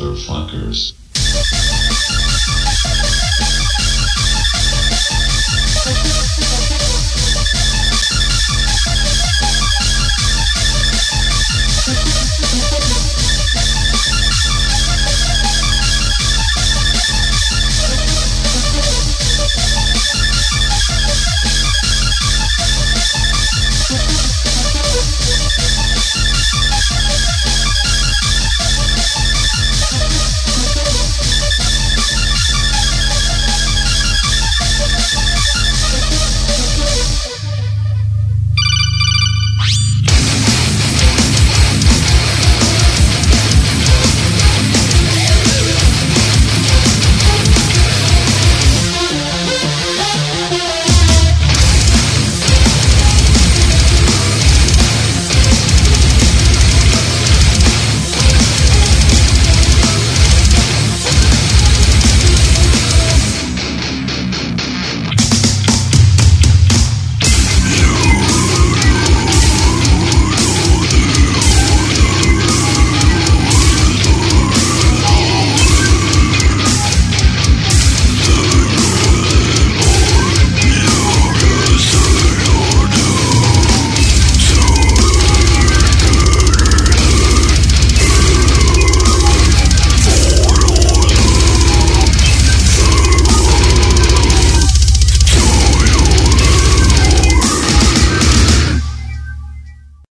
motherfuckers.